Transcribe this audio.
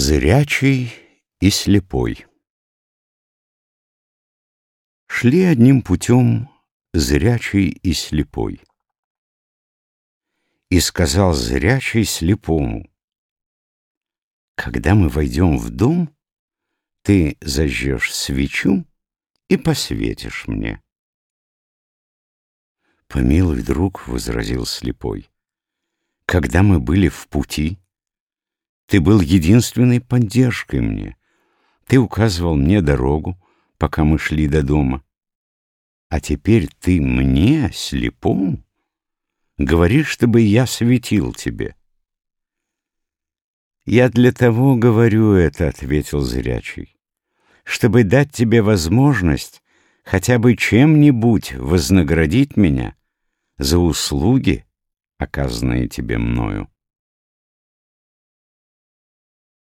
Зрячий и слепой Шли одним путем зрячий и слепой. И сказал зрячий слепому, «Когда мы войдем в дом, ты зажжешь свечу и посветишь мне». «Помилуй, друг», — возразил слепой, «когда мы были в пути, ты был единственной поддержкой мне. Ты указывал мне дорогу, пока мы шли до дома. А теперь ты мне, слепому, говоришь, чтобы я светил тебе. «Я для того говорю это», — ответил зрячий, «чтобы дать тебе возможность хотя бы чем-нибудь вознаградить меня за услуги, оказанные тебе мною».